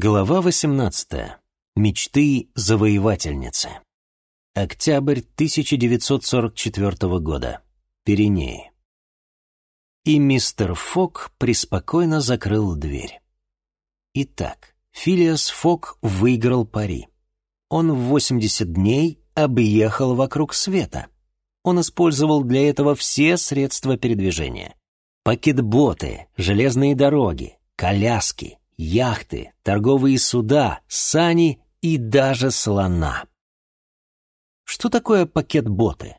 Глава 18. Мечты завоевательницы. Октябрь 1944 года. Пиренеи. И мистер Фок преспокойно закрыл дверь. Итак, Филиас Фок выиграл пари. Он в 80 дней объехал вокруг света. Он использовал для этого все средства передвижения. Пакетботы, железные дороги, коляски, яхты, торговые суда, сани и даже слона. Что такое пакет-боты?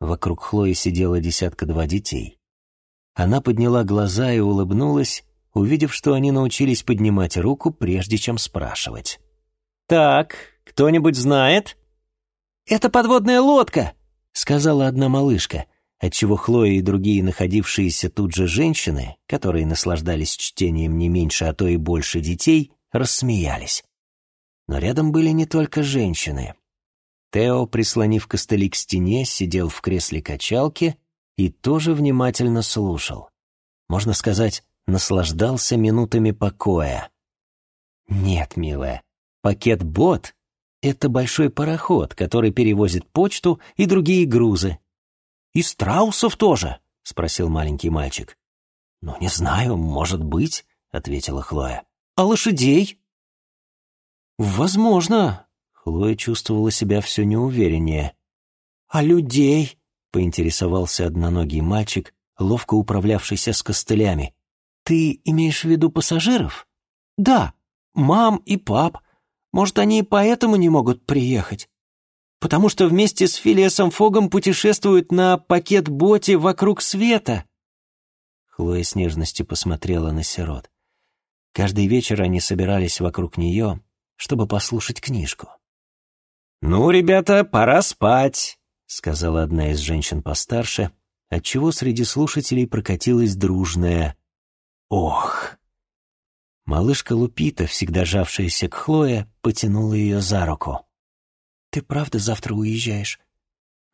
Вокруг Хлои сидела десятка-два детей. Она подняла глаза и улыбнулась, увидев, что они научились поднимать руку, прежде чем спрашивать. «Так, кто-нибудь знает?» «Это подводная лодка!» — сказала одна малышка отчего Хлоя и другие находившиеся тут же женщины, которые наслаждались чтением не меньше, а то и больше детей, рассмеялись. Но рядом были не только женщины. Тео, прислонив костыли к стене, сидел в кресле качалки и тоже внимательно слушал. Можно сказать, наслаждался минутами покоя. Нет, милая, пакет-бот — это большой пароход, который перевозит почту и другие грузы, «И страусов тоже?» — спросил маленький мальчик. «Ну, не знаю, может быть», — ответила Хлоя. «А лошадей?» «Возможно», — Хлоя чувствовала себя все неувереннее. «А людей?» — поинтересовался одноногий мальчик, ловко управлявшийся с костылями. «Ты имеешь в виду пассажиров?» «Да, мам и пап. Может, они и поэтому не могут приехать?» Потому что вместе с Филиасом Фогом путешествуют на пакет-боте вокруг света». Хлоя с нежностью посмотрела на сирот. Каждый вечер они собирались вокруг нее, чтобы послушать книжку. «Ну, ребята, пора спать», — сказала одна из женщин постарше, отчего среди слушателей прокатилась дружная «Ох!». Малышка Лупита, всегда жавшаяся к Хлое, потянула ее за руку. Ты правда завтра уезжаешь?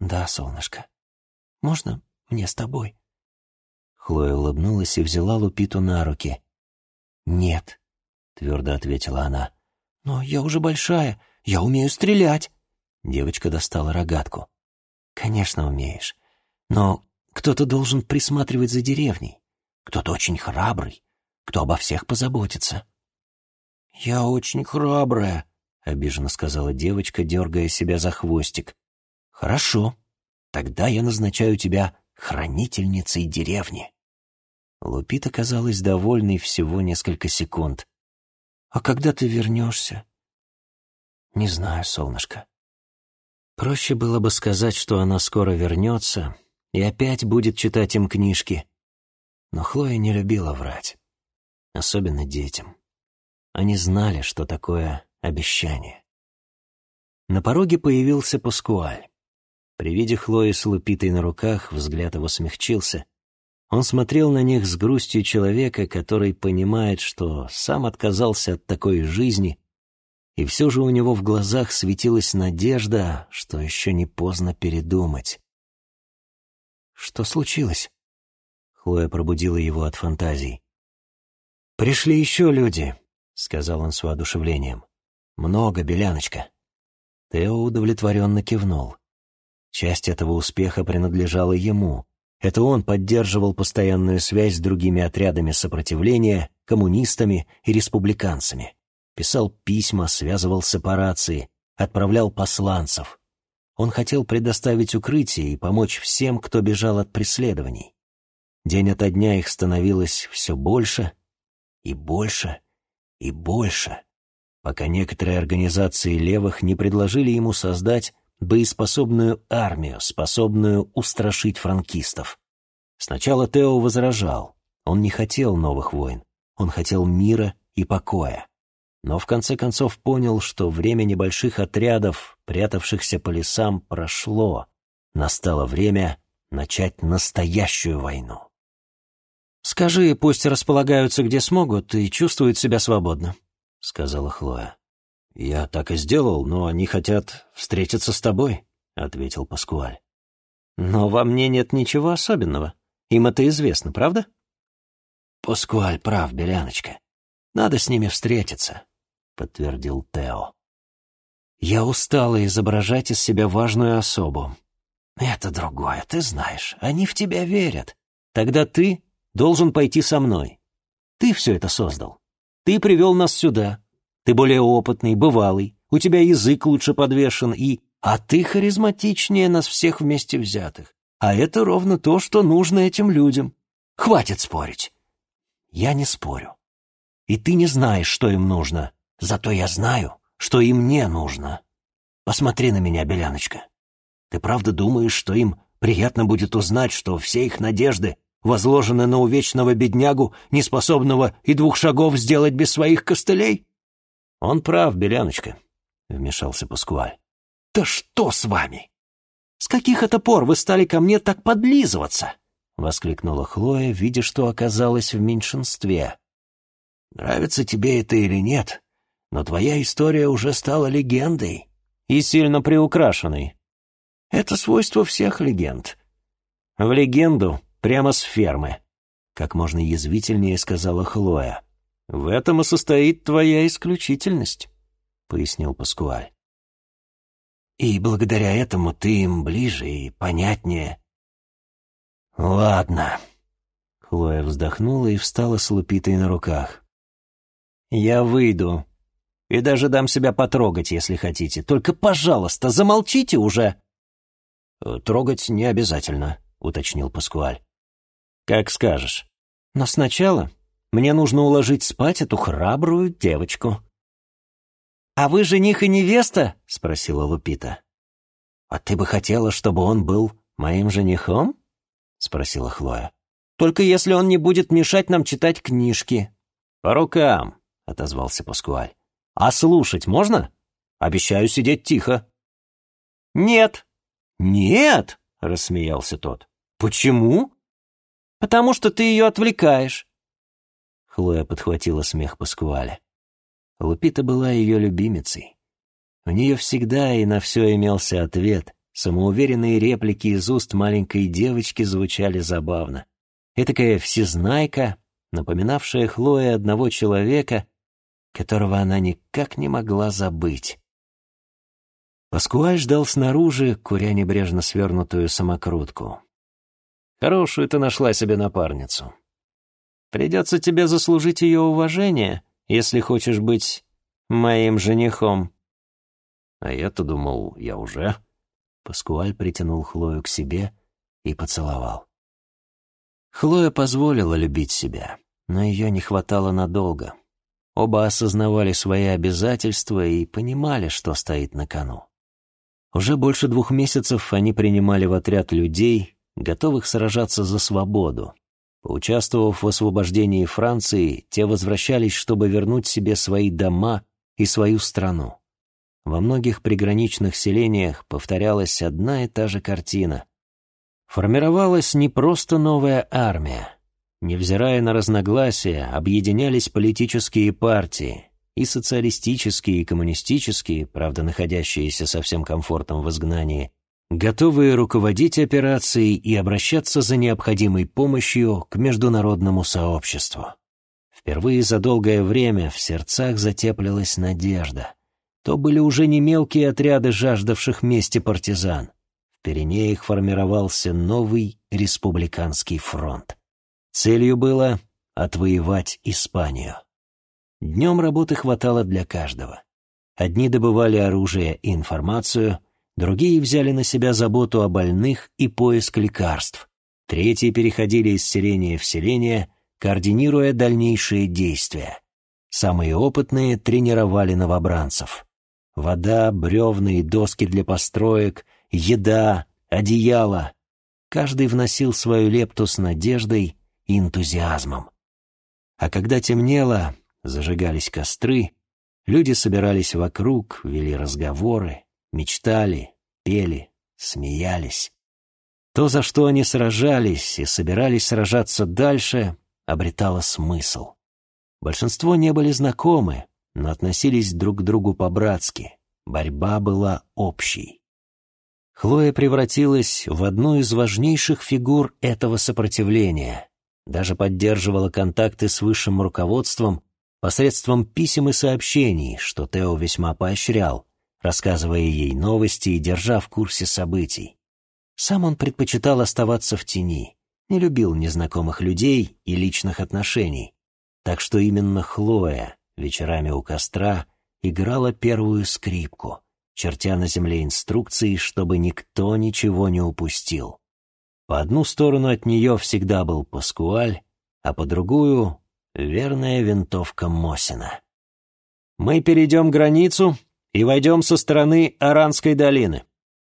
Да, солнышко. Можно мне с тобой? Хлоя улыбнулась и взяла Лупиту на руки. Нет, твердо ответила она. Но я уже большая, я умею стрелять. Девочка достала рогатку. Конечно, умеешь. Но кто-то должен присматривать за деревней. Кто-то очень храбрый, кто обо всех позаботится. Я очень храбрая, — обиженно сказала девочка, дергая себя за хвостик. «Хорошо, тогда я назначаю тебя хранительницей деревни». Лупита казалась довольной всего несколько секунд. «А когда ты вернешься?» «Не знаю, солнышко». Проще было бы сказать, что она скоро вернется и опять будет читать им книжки. Но Хлоя не любила врать, особенно детям. Они знали, что такое обещание. На пороге появился Паскуаль. При виде Хлои с лупитой на руках взгляд его смягчился. Он смотрел на них с грустью человека, который понимает, что сам отказался от такой жизни, и все же у него в глазах светилась надежда, что еще не поздно передумать. «Что случилось?» Хлоя пробудила его от фантазий. «Пришли еще люди», — сказал он с воодушевлением. «Много, Беляночка». Тео удовлетворенно кивнул. Часть этого успеха принадлежала ему. Это он поддерживал постоянную связь с другими отрядами сопротивления, коммунистами и республиканцами. Писал письма, связывал сепарации, отправлял посланцев. Он хотел предоставить укрытие и помочь всем, кто бежал от преследований. День ото дня их становилось все больше и больше и больше пока некоторые организации левых не предложили ему создать боеспособную армию, способную устрашить франкистов. Сначала Тео возражал. Он не хотел новых войн. Он хотел мира и покоя. Но в конце концов понял, что время небольших отрядов, прятавшихся по лесам, прошло. Настало время начать настоящую войну. «Скажи, пусть располагаются где смогут и чувствуют себя свободно», — сказала Хлоя. «Я так и сделал, но они хотят встретиться с тобой», — ответил Паскуаль. «Но во мне нет ничего особенного. Им это известно, правда?» «Паскуаль прав, Беляночка. Надо с ними встретиться», — подтвердил Тео. «Я устала изображать из себя важную особу. Это другое, ты знаешь. Они в тебя верят. Тогда ты должен пойти со мной. Ты все это создал. Ты привел нас сюда. Ты более опытный, бывалый. У тебя язык лучше подвешен и... А ты харизматичнее нас всех вместе взятых. А это ровно то, что нужно этим людям. Хватит спорить. Я не спорю. И ты не знаешь, что им нужно. Зато я знаю, что им не нужно. Посмотри на меня, Беляночка. Ты правда думаешь, что им приятно будет узнать, что все их надежды возложены на увечного беднягу, неспособного и двух шагов сделать без своих костылей? Он прав, Беляночка, — вмешался Паскуаль. Да что с вами? С каких это пор вы стали ко мне так подлизываться? — воскликнула Хлоя, видя, что оказалась в меньшинстве. «Нравится тебе это или нет, но твоя история уже стала легендой». «И сильно приукрашенной», это свойство всех легенд. В легенду прямо с фермы, как можно язвительнее сказала Хлоя. В этом и состоит твоя исключительность, пояснил Паскуаль. И благодаря этому ты им ближе и понятнее. Ладно. Хлоя вздохнула и встала с лупитой на руках. Я выйду. И даже дам себя потрогать, если хотите. Только, пожалуйста, замолчите уже. «Трогать не обязательно», — уточнил Паскуаль. «Как скажешь. Но сначала мне нужно уложить спать эту храбрую девочку». «А вы жених и невеста?» — спросила Лупита. «А ты бы хотела, чтобы он был моим женихом?» — спросила Хлоя. «Только если он не будет мешать нам читать книжки». «По рукам», — отозвался Паскуаль. «А слушать можно? Обещаю сидеть тихо». «Нет», «Нет!» — рассмеялся тот. «Почему?» «Потому что ты ее отвлекаешь». Хлоя подхватила смех Паскуаля. Лупита была ее любимицей. У нее всегда и на все имелся ответ. Самоуверенные реплики из уст маленькой девочки звучали забавно. Этакая всезнайка, напоминавшая Хлое одного человека, которого она никак не могла забыть. Паскуаль ждал снаружи, куря небрежно свернутую самокрутку. «Хорошую ты нашла себе напарницу. Придется тебе заслужить ее уважение, если хочешь быть моим женихом». «А я-то думал, я уже...» Паскуаль притянул Хлою к себе и поцеловал. Хлоя позволила любить себя, но ее не хватало надолго. Оба осознавали свои обязательства и понимали, что стоит на кону. Уже больше двух месяцев они принимали в отряд людей, готовых сражаться за свободу. Поучаствовав в освобождении Франции, те возвращались, чтобы вернуть себе свои дома и свою страну. Во многих приграничных селениях повторялась одна и та же картина. Формировалась не просто новая армия. Невзирая на разногласия, объединялись политические партии, и социалистические, и коммунистические, правда, находящиеся со всем комфортом в изгнании, готовые руководить операцией и обращаться за необходимой помощью к международному сообществу. Впервые за долгое время в сердцах затеплилась надежда. То были уже не мелкие отряды жаждавших мести партизан. В Пиренеях формировался новый республиканский фронт. Целью было отвоевать Испанию. Днем работы хватало для каждого. Одни добывали оружие и информацию, другие взяли на себя заботу о больных и поиск лекарств, третьи переходили из селения в селение, координируя дальнейшие действия. Самые опытные тренировали новобранцев. Вода, бревна и доски для построек, еда, одеяло. Каждый вносил свою лепту с надеждой и энтузиазмом. А когда темнело, Зажигались костры, люди собирались вокруг, вели разговоры, мечтали, пели, смеялись. То, за что они сражались и собирались сражаться дальше, обретало смысл. Большинство не были знакомы, но относились друг к другу по-братски. Борьба была общей. Хлоя превратилась в одну из важнейших фигур этого сопротивления, даже поддерживала контакты с высшим руководством посредством писем и сообщений, что Тео весьма поощрял, рассказывая ей новости и держа в курсе событий. Сам он предпочитал оставаться в тени, не любил незнакомых людей и личных отношений, так что именно Хлоя вечерами у костра играла первую скрипку, чертя на земле инструкции, чтобы никто ничего не упустил. По одну сторону от нее всегда был Паскуаль, а по другую — верная винтовка Мосина. «Мы перейдем границу и войдем со стороны Аранской долины.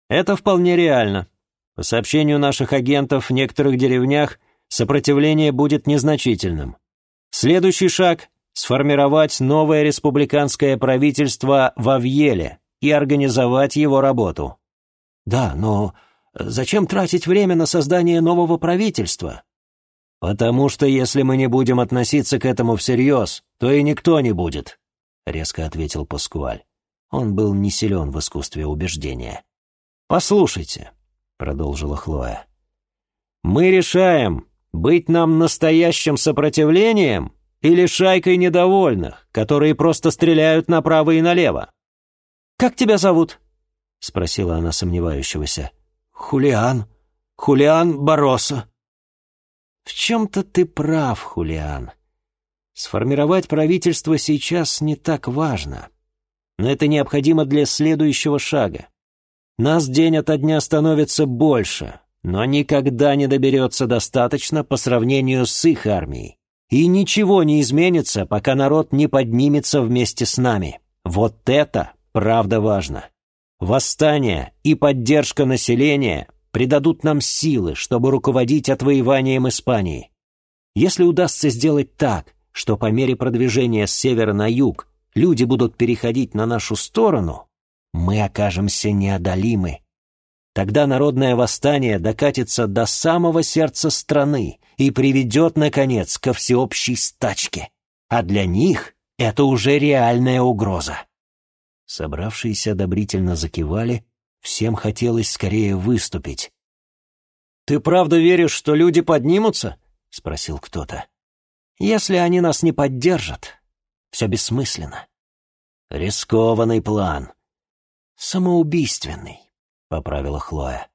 Это вполне реально. По сообщению наших агентов, в некоторых деревнях сопротивление будет незначительным. Следующий шаг — сформировать новое республиканское правительство в Авьеле и организовать его работу. Да, но зачем тратить время на создание нового правительства? Потому что если мы не будем относиться к этому всерьез, то и никто не будет, резко ответил Паскуаль. Он был не силен в искусстве убеждения. «Послушайте», — продолжила Хлоя, — «мы решаем, быть нам настоящим сопротивлением или шайкой недовольных, которые просто стреляют направо и налево. «Как тебя зовут?» — спросила она сомневающегося. «Хулиан. Хулиан Бароса». «В чем-то ты прав, Хулиан. Сформировать правительство сейчас не так важно, но это необходимо для следующего шага. Нас день ото дня становится больше, но никогда не доберется достаточно по сравнению с их армией. И ничего не изменится, пока народ не поднимется вместе с нами. Вот это правда важно. Восстание и поддержка населения придадут нам силы, чтобы руководить отвоеванием Испании. Если удастся сделать так, что по мере продвижения с севера на юг люди будут переходить на нашу сторону, мы окажемся неодолимы. Тогда народное восстание докатится до самого сердца страны и приведет, наконец, ко всеобщей стачке. А для них это уже реальная угроза. Собравшиеся одобрительно закивали, всем хотелось скорее выступить. «Ты правда веришь, что люди поднимутся?» — спросил кто-то. «Если они нас не поддержат, все бессмысленно». «Рискованный план». «Самоубийственный», — поправила Хлоя.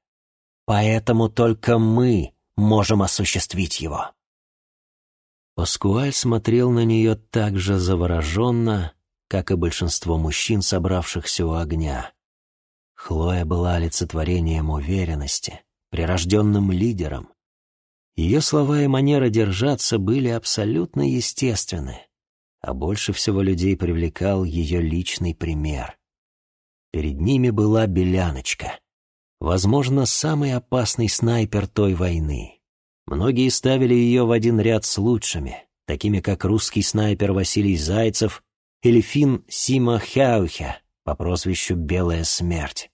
«Поэтому только мы можем осуществить его». Паскуаль смотрел на нее так же завороженно, как и большинство мужчин, собравшихся у огня. Хлоя была олицетворением уверенности, прирожденным лидером. Ее слова и манера держаться были абсолютно естественны, а больше всего людей привлекал ее личный пример. Перед ними была Беляночка, возможно, самый опасный снайпер той войны. Многие ставили ее в один ряд с лучшими, такими как русский снайпер Василий Зайцев или фин Сима Хяухя по прозвищу «Белая смерть».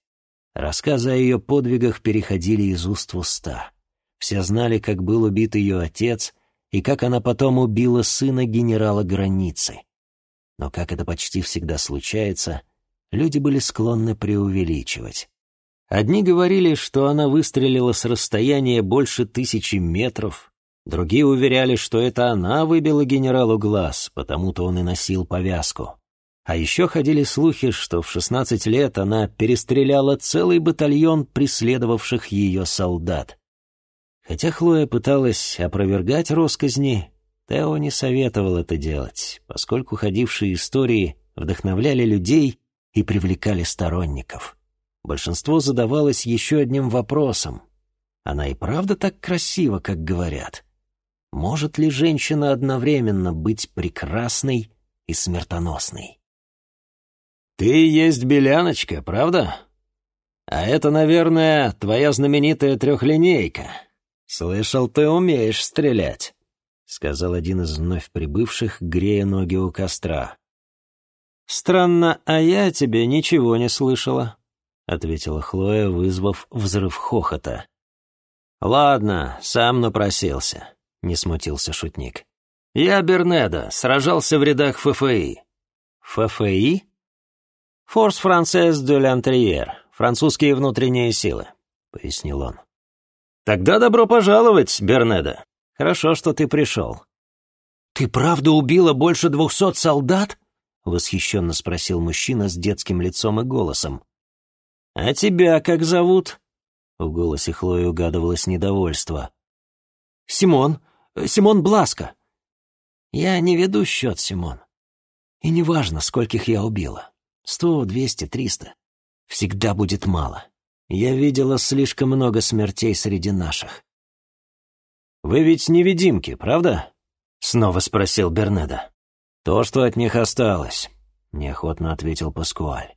Рассказы о ее подвигах переходили из уст в уста. Все знали, как был убит ее отец и как она потом убила сына генерала границы. Но, как это почти всегда случается, люди были склонны преувеличивать. Одни говорили, что она выстрелила с расстояния больше тысячи метров, Другие уверяли, что это она выбила генералу глаз, потому-то он и носил повязку. А еще ходили слухи, что в 16 лет она перестреляла целый батальон преследовавших ее солдат. Хотя Хлоя пыталась опровергать росказни, Тео не советовал это делать, поскольку ходившие истории вдохновляли людей и привлекали сторонников. Большинство задавалось еще одним вопросом. Она и правда так красива, как говорят? Может ли женщина одновременно быть прекрасной и смертоносной? «Ты есть беляночка, правда? А это, наверное, твоя знаменитая трехлинейка. Слышал, ты умеешь стрелять», — сказал один из вновь прибывших, грея ноги у костра. «Странно, а я тебе ничего не слышала», — ответила Хлоя, вызвав взрыв хохота. «Ладно, сам напросился. — не смутился шутник. «Я Бернеда, сражался в рядах ФФИ». «ФФИ?» «Форс Францез де Л'Антриер, французские внутренние силы», — пояснил он. «Тогда добро пожаловать, Бернеда. Хорошо, что ты пришел». «Ты правда убила больше двухсот солдат?» — восхищенно спросил мужчина с детским лицом и голосом. «А тебя как зовут?» В голосе Хлои угадывалось недовольство. «Симон. Симон Бласко». «Я не веду счет, Симон. И неважно, скольких я убила. Сто, двести, триста. Всегда будет мало. Я видела слишком много смертей среди наших». «Вы ведь невидимки, правда?» — снова спросил Бернеда. «То, что от них осталось», — неохотно ответил Паскуаль.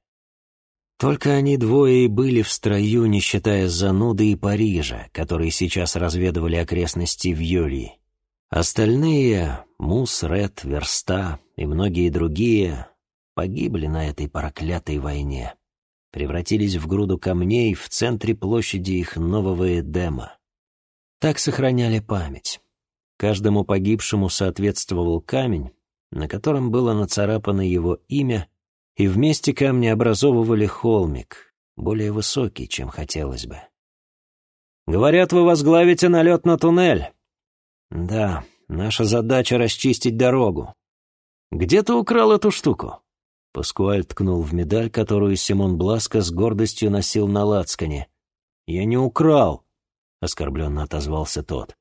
Только они двое и были в строю, не считая Зануды и Парижа, которые сейчас разведывали окрестности Вьюлии. Остальные — Мус, Ред, Верста и многие другие — погибли на этой проклятой войне. Превратились в груду камней в центре площади их нового Эдема. Так сохраняли память. Каждому погибшему соответствовал камень, на котором было нацарапано его имя, и вместе камни образовывали холмик, более высокий, чем хотелось бы. «Говорят, вы возглавите налет на туннель». «Да, наша задача — расчистить дорогу». «Где ты украл эту штуку?» Паскуаль ткнул в медаль, которую Симон Бласко с гордостью носил на лацкане. «Я не украл», — оскорбленно отозвался тот.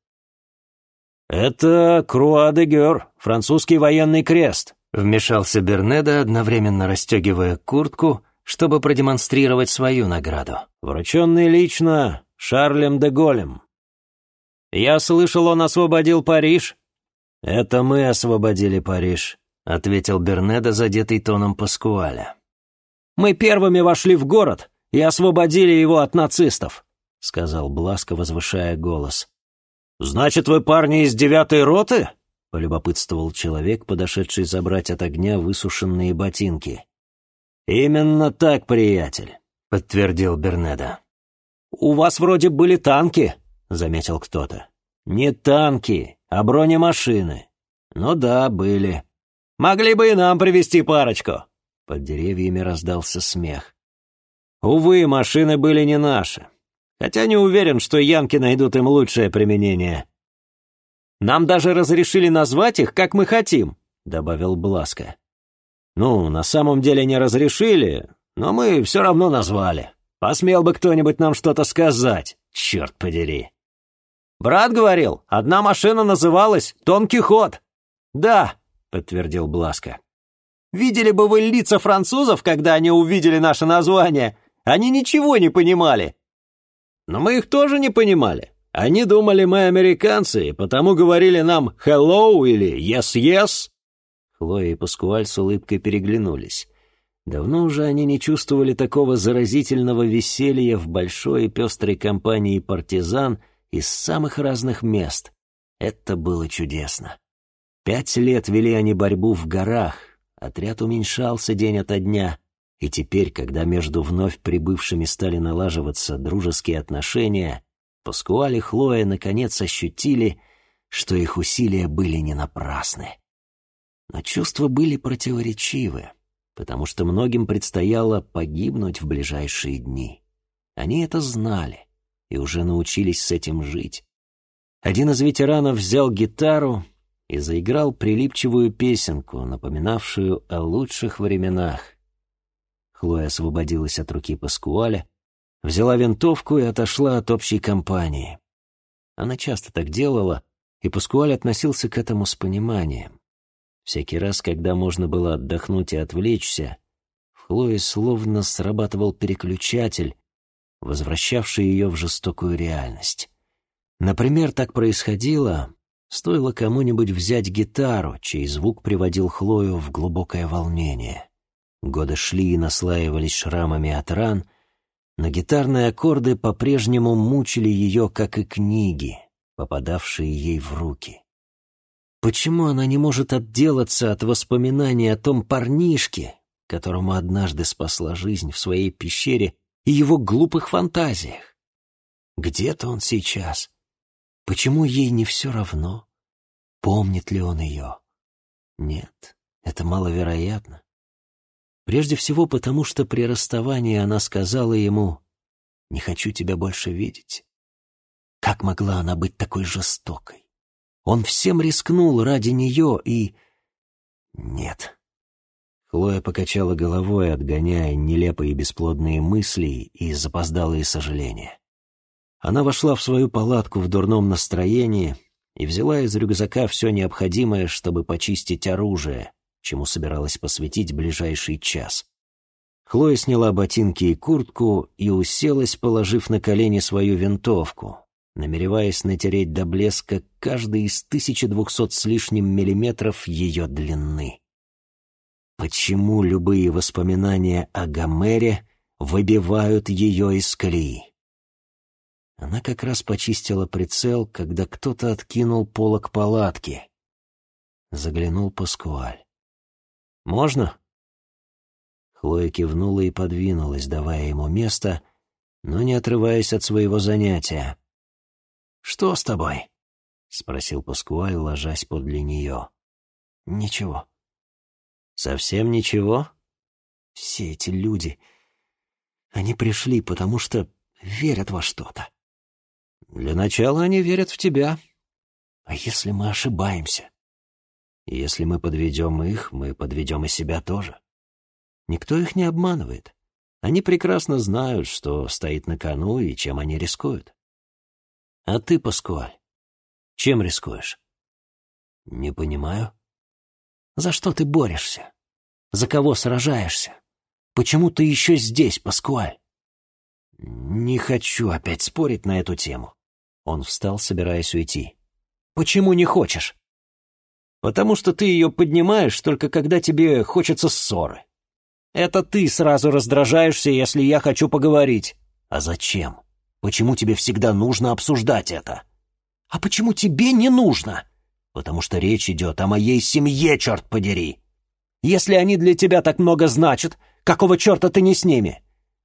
«Это Круа де Гер, французский военный крест», — вмешался Бернеда, одновременно расстегивая куртку, чтобы продемонстрировать свою награду. «Врученный лично Шарлем де Голем». «Я слышал, он освободил Париж». «Это мы освободили Париж», — ответил Бернеда, задетый тоном Паскуаля. «Мы первыми вошли в город и освободили его от нацистов», — сказал Бласко, возвышая голос. «Значит, вы парни из девятой роты?» — полюбопытствовал человек, подошедший забрать от огня высушенные ботинки. «Именно так, приятель», — подтвердил Бернеда. «У вас вроде были танки», — заметил кто-то. «Не танки, а бронемашины. Ну да, были». «Могли бы и нам привезти парочку». Под деревьями раздался смех. «Увы, машины были не наши. Хотя не уверен, что янки найдут им лучшее применение. Нам даже разрешили назвать их, как мы хотим», — добавил Бласко. «Ну, на самом деле не разрешили, но мы все равно назвали. Посмел бы кто-нибудь нам что-то сказать, черт подери». «Брат говорил, одна машина называлась Дон Кихот». «Да», — подтвердил Бласко. «Видели бы вы лица французов, когда они увидели наше название. Они ничего не понимали. Но мы их тоже не понимали. Они думали, мы американцы, и потому говорили нам «hello» или «yes-yes». Хлоя и Паскуаль с улыбкой переглянулись. Давно уже они не чувствовали такого заразительного веселья в большой и пестрой компании партизан из самых разных мест. Это было чудесно. Пять лет вели они борьбу в горах, отряд уменьшался день ото дня, и теперь, когда между вновь прибывшими стали налаживаться дружеские отношения, Паскуаль и Хлоя наконец ощутили, что их усилия были не напрасны. Но чувства были противоречивы, потому что многим предстояло погибнуть в ближайшие дни. Они это знали и уже научились с этим жить. Один из ветеранов взял гитару и заиграл прилипчивую песенку, напоминавшую о лучших временах, Хлоя освободилась от руки Паскуаля, взяла винтовку и отошла от общей компании. Она часто так делала, и Паскуаль относился к этому с пониманием. Всякий раз, когда можно было отдохнуть и отвлечься, в Хлое словно срабатывал переключатель, возвращавший ее в жестокую реальность. Например, так происходило, стоило кому-нибудь взять гитару, чей звук приводил Хлою в глубокое волнение. Годы шли и наслаивались шрамами от ран, но гитарные аккорды по-прежнему мучили ее, как и книги, попадавшие ей в руки. Почему она не может отделаться от воспоминаний о том парнишке, которому однажды спасла жизнь в своей пещере и его глупых фантазиях? Где-то он сейчас. Почему ей не все равно? Помнит ли он ее? Нет, это маловероятно. Прежде всего потому, что при расставании она сказала ему «Не хочу тебя больше видеть». Как могла она быть такой жестокой? Он всем рискнул ради нее и... Нет. Хлоя покачала головой, отгоняя нелепые бесплодные мысли и запоздалые сожаления. Она вошла в свою палатку в дурном настроении и взяла из рюкзака все необходимое, чтобы почистить оружие, чему собиралась посвятить ближайший час. Хлоя сняла ботинки и куртку и уселась, положив на колени свою винтовку, намереваясь натереть до блеска каждый из 1200 с лишним миллиметров ее длины. Почему любые воспоминания о Гомере выбивают ее из колеи? Она как раз почистила прицел, когда кто-то откинул полок палатки. Заглянул Паскуаль. «Можно?» Хлоя кивнула и подвинулась, давая ему место, но не отрываясь от своего занятия. «Что с тобой?» — спросил Паскуаль, ложась подле нее. «Ничего». «Совсем ничего?» «Все эти люди, они пришли, потому что верят во что-то». «Для начала они верят в тебя». «А если мы ошибаемся?» «Если мы подведем их, мы подведем и себя тоже. Никто их не обманывает. Они прекрасно знают, что стоит на кону и чем они рискуют. А ты, Паскуаль, чем рискуешь? Не понимаю. За что ты борешься? За кого сражаешься? Почему ты еще здесь, Паскуаль? Не хочу опять спорить на эту тему. Он встал, собираясь уйти. Почему не хочешь? Потому что ты ее поднимаешь только когда тебе хочется ссоры. Это ты сразу раздражаешься, если я хочу поговорить. А зачем? Почему тебе всегда нужно обсуждать это? А почему тебе не нужно? Потому что речь идет о моей семье, черт подери. Если они для тебя так много значат, какого черта ты не с ними?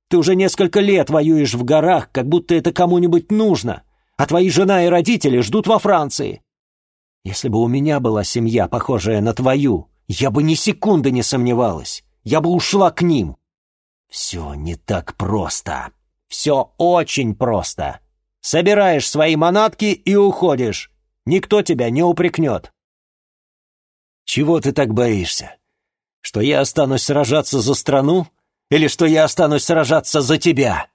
Ты уже несколько лет воюешь в горах, как будто это кому-нибудь нужно, а твои жена и родители ждут во Франции. Если бы у меня была семья, похожая на твою, я бы ни секунды не сомневалась. Я бы ушла к ним. Все не так просто. Все очень просто. Собираешь свои манатки и уходишь. Никто тебя не упрекнет. Чего ты так боишься? Что я останусь сражаться за страну? Или что я останусь сражаться за тебя?»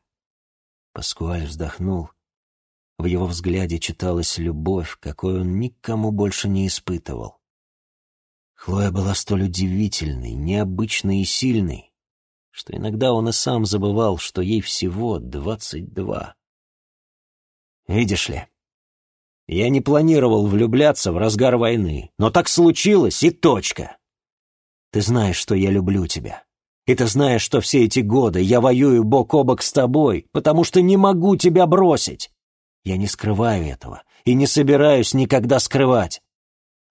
Паскуаль вздохнул. В его взгляде читалась любовь, какой он никому больше не испытывал. Хлоя была столь удивительной, необычной и сильной, что иногда он и сам забывал, что ей всего двадцать два. Видишь ли, я не планировал влюбляться в разгар войны, но так случилось и точка. Ты знаешь, что я люблю тебя. И ты знаешь, что все эти годы я воюю бок о бок с тобой, потому что не могу тебя бросить. Я не скрываю этого и не собираюсь никогда скрывать.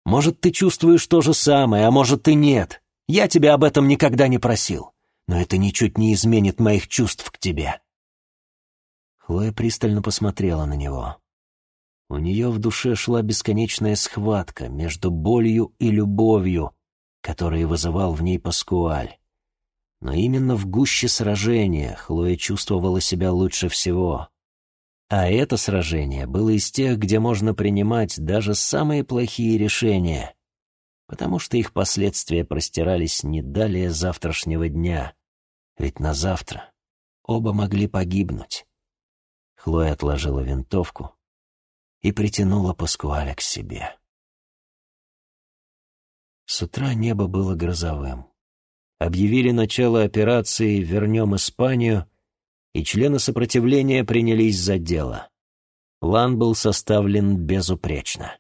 Может, ты чувствуешь то же самое, а может и нет. Я тебя об этом никогда не просил но это ничуть не изменит моих чувств к тебе». Хлоя пристально посмотрела на него. У нее в душе шла бесконечная схватка между болью и любовью, которые вызывал в ней Паскуаль. Но именно в гуще сражения Хлоя чувствовала себя лучше всего. А это сражение было из тех, где можно принимать даже самые плохие решения, потому что их последствия простирались не далее завтрашнего дня. Ведь на завтра оба могли погибнуть. Хлоя отложила винтовку и притянула Паскуаля к себе. С утра небо было грозовым. Объявили начало операции «Вернем Испанию», и члены сопротивления принялись за дело. План был составлен безупречно.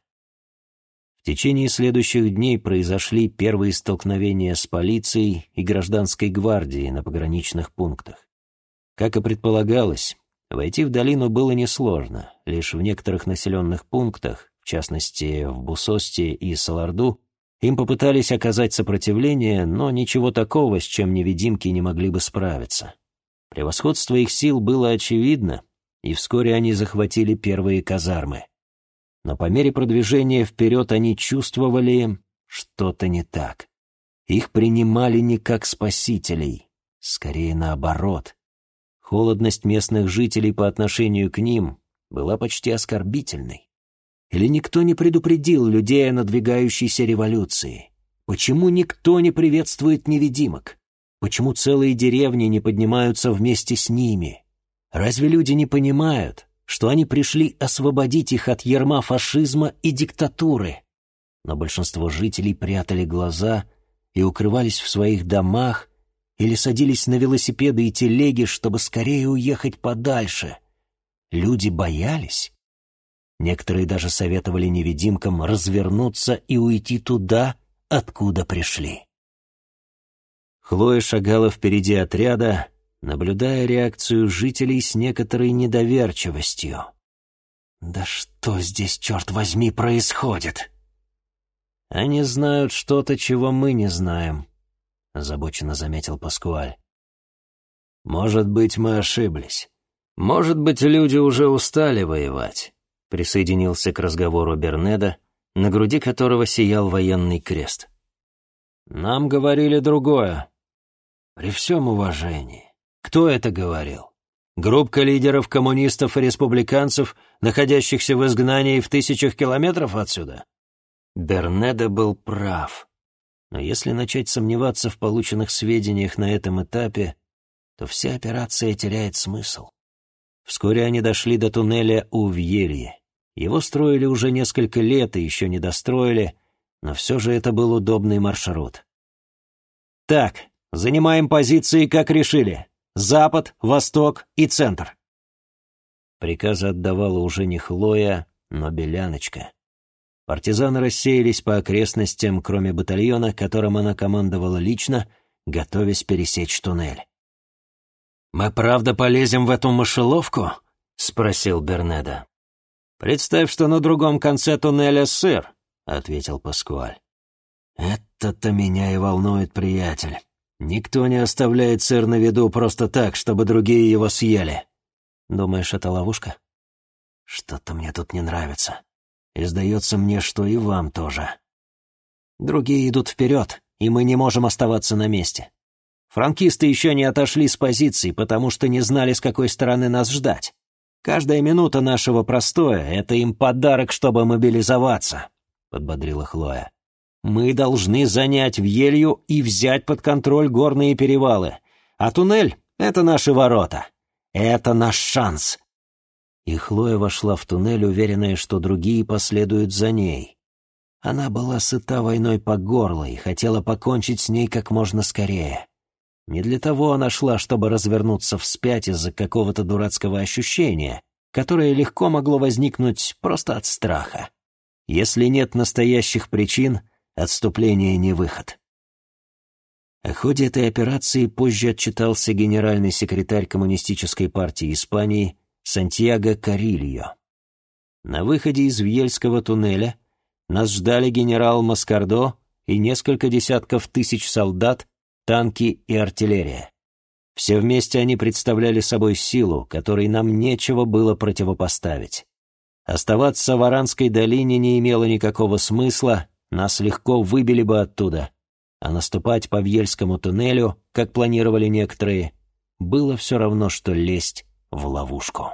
В течение следующих дней произошли первые столкновения с полицией и гражданской гвардией на пограничных пунктах. Как и предполагалось, войти в долину было несложно, лишь в некоторых населенных пунктах, в частности в Бусосте и Саларду, им попытались оказать сопротивление, но ничего такого, с чем невидимки не могли бы справиться. Превосходство их сил было очевидно, и вскоре они захватили первые казармы но по мере продвижения вперед они чувствовали что-то не так. Их принимали не как спасителей, скорее наоборот. Холодность местных жителей по отношению к ним была почти оскорбительной. Или никто не предупредил людей о надвигающейся революции? Почему никто не приветствует невидимок? Почему целые деревни не поднимаются вместе с ними? Разве люди не понимают, что они пришли освободить их от ярма фашизма и диктатуры? Но большинство жителей прятали глаза и укрывались в своих домах или садились на велосипеды и телеги, чтобы скорее уехать подальше. Люди боялись. Некоторые даже советовали невидимкам развернуться и уйти туда, откуда пришли. Хлоя шагала впереди отряда, наблюдая реакцию жителей с некоторой недоверчивостью. «Да что здесь, черт возьми, происходит?» «Они знают что-то, чего мы не знаем», — озабоченно заметил Паскуаль. «Может быть, мы ошиблись. Может быть, люди уже устали воевать присоединился к разговору Бернеда, на груди которого сиял военный крест. «Нам говорили другое. При всем уважении. Кто это говорил? Группка лидеров коммунистов и республиканцев, находящихся в изгнании в тысячах километров отсюда?» Бернеда был прав. Но если начать сомневаться в полученных сведениях на этом этапе, то вся операция теряет смысл. Вскоре они дошли до туннеля у Вьельи. Его строили уже несколько лет и еще не достроили, но все же это был удобный маршрут. «Так, занимаем позиции, как решили. Запад, восток и центр». Приказы отдавала уже не Хлоя, но Беляночка. Партизаны рассеялись по окрестностям, кроме батальона, которым она командовала лично, готовясь пересечь туннель. «Мы правда полезем в эту мышеловку?» — спросил Бернеда. «Представь, что на другом конце туннеля сыр», — ответил Паскуаль. «Это-то меня и волнует, приятель. Никто не оставляет сыр на виду просто так, чтобы другие его съели. Думаешь, это ловушка? Что-то мне тут не нравится. И сдается мне, что и вам тоже. Другие идут вперед, и мы не можем оставаться на месте. Франкисты еще не отошли с позиций, потому что не знали, с какой стороны нас ждать. Каждая минута нашего простоя — это им подарок, чтобы мобилизоваться», — подбодрила Хлоя. «Мы должны занять Велью и взять под контроль горные перевалы. А туннель — это наши ворота. Это наш шанс». И Хлоя вошла в туннель, уверенная, что другие последуют за ней. Она была сыта войной по горло и хотела покончить с ней как можно скорее. Не для того она шла, чтобы развернуться вспять из-за какого-то дурацкого ощущения, которое легко могло возникнуть просто от страха. Если нет настоящих причин, отступление не выход. О ходе этой операции позже отчитался генеральный секретарь Коммунистической партии Испании Сантьяго Карильо. На выходе из Вьельского туннеля нас ждали генерал Маскардо и несколько десятков тысяч солдат танки и артиллерия. Все вместе они представляли собой силу, которой нам нечего было противопоставить. Оставаться в Аранской долине не имело никакого смысла, нас легко выбили бы оттуда. А наступать по Вьельскому туннелю, как планировали некоторые, было все равно, что лезть в ловушку.